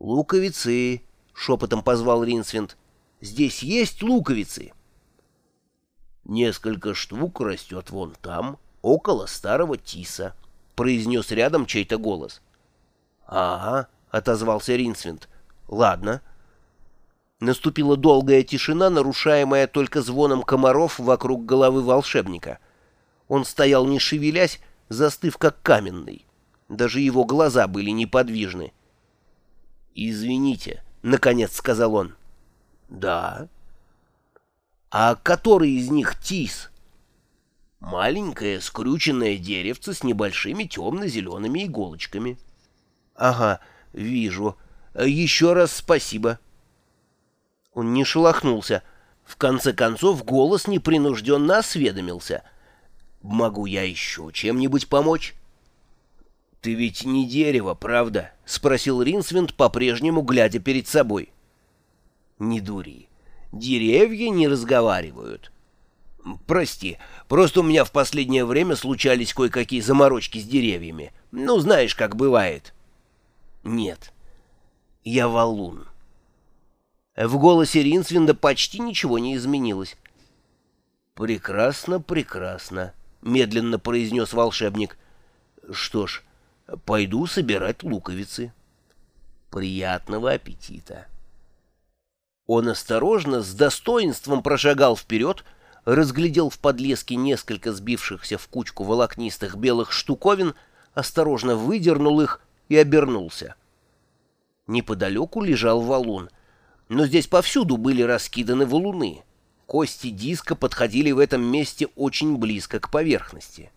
«Луковицы!» — шепотом позвал Ринсвинд. «Здесь есть луковицы?» «Несколько штук растет вон там, около старого тиса», — произнес рядом чей-то голос. «Ага», — отозвался Ринсвинд. «Ладно». Наступила долгая тишина, нарушаемая только звоном комаров вокруг головы волшебника. Он стоял не шевелясь, застыв как каменный. Даже его глаза были неподвижны. «Извините», — наконец сказал он. «Да». «А который из них тис?» «Маленькое скрюченное деревце с небольшими темно-зелеными иголочками». «Ага, вижу. Еще раз спасибо». Он не шелохнулся. В конце концов голос непринужденно осведомился. «Могу я еще чем-нибудь помочь?» «Ты ведь не дерево, правда?» — спросил Ринсвинд, по-прежнему глядя перед собой. «Не дури. Деревья не разговаривают». «Прости, просто у меня в последнее время случались кое-какие заморочки с деревьями. Ну, знаешь, как бывает». «Нет, я валун». В голосе Ринсвинда почти ничего не изменилось. «Прекрасно, прекрасно», — медленно произнес волшебник. «Что ж, Пойду собирать луковицы. Приятного аппетита. Он осторожно, с достоинством прошагал вперед, разглядел в подлеске несколько сбившихся в кучку волокнистых белых штуковин, осторожно выдернул их и обернулся. Неподалеку лежал валун, но здесь повсюду были раскиданы валуны. Кости диска подходили в этом месте очень близко к поверхности.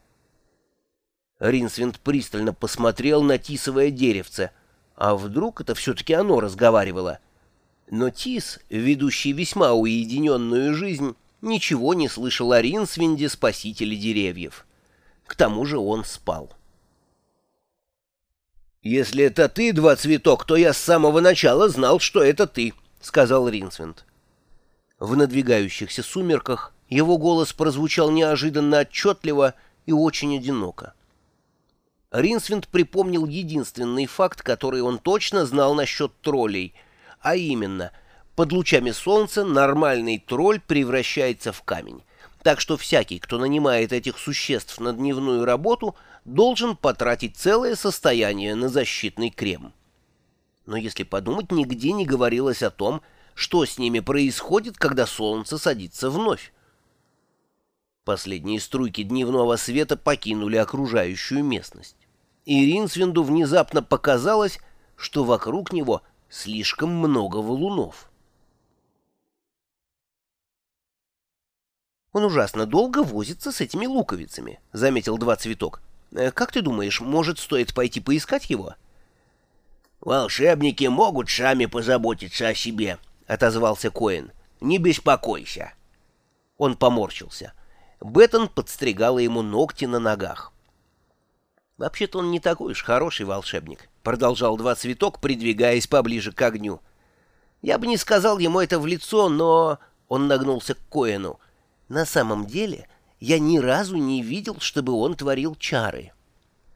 Ринсвинд пристально посмотрел на тисовое деревце. А вдруг это все-таки оно разговаривало? Но Тис, ведущий весьма уединенную жизнь, ничего не слышал о Ринсвинде, спасителе деревьев. К тому же он спал. «Если это ты, Два Цветок, то я с самого начала знал, что это ты», — сказал Ринсвинд. В надвигающихся сумерках его голос прозвучал неожиданно отчетливо и очень одиноко. Ринсвинд припомнил единственный факт, который он точно знал насчет троллей, а именно, под лучами солнца нормальный тролль превращается в камень. Так что всякий, кто нанимает этих существ на дневную работу, должен потратить целое состояние на защитный крем. Но если подумать, нигде не говорилось о том, что с ними происходит, когда солнце садится вновь. Последние струйки дневного света покинули окружающую местность и Ринсвинду внезапно показалось, что вокруг него слишком много валунов. «Он ужасно долго возится с этими луковицами», — заметил Два Цветок. «Э, «Как ты думаешь, может, стоит пойти поискать его?» «Волшебники могут сами позаботиться о себе», — отозвался Коэн. «Не беспокойся». Он поморщился. Беттон подстригала ему ногти на ногах. «Вообще-то он не такой уж хороший волшебник», — продолжал Два Цветок, придвигаясь поближе к огню. «Я бы не сказал ему это в лицо, но...» — он нагнулся к Коэну. «На самом деле я ни разу не видел, чтобы он творил чары».